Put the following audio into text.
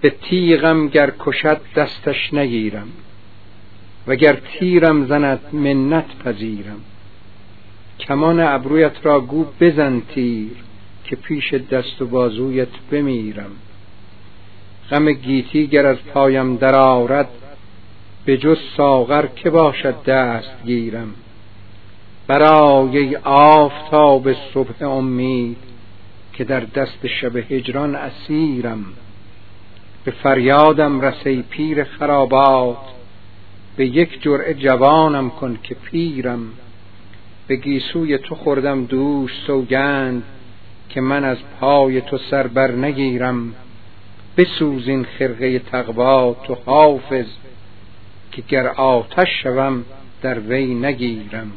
به تیغم گر کشد دستش نگیرم وگر تیرم زند منت پذیرم. کمان ابرویت را گو بزن تیر که پیش دست و بازویت بمیرم. غم گیتی گر از پایم درآرد به جز ساغر که باشد دست گیرم. برای آفتاب صبح امید که در دست شب هجران اسیرم. به فریادم رسی پیر خرابات. به یک جرعه جوانم کن که پیرم. به گیسوی تو خوردم دوش سوگند که من از پای تو سر بر نگیرم. بسوز این خرقه تقوا تو حافظ که گر آتش شوم در وی نگیرم.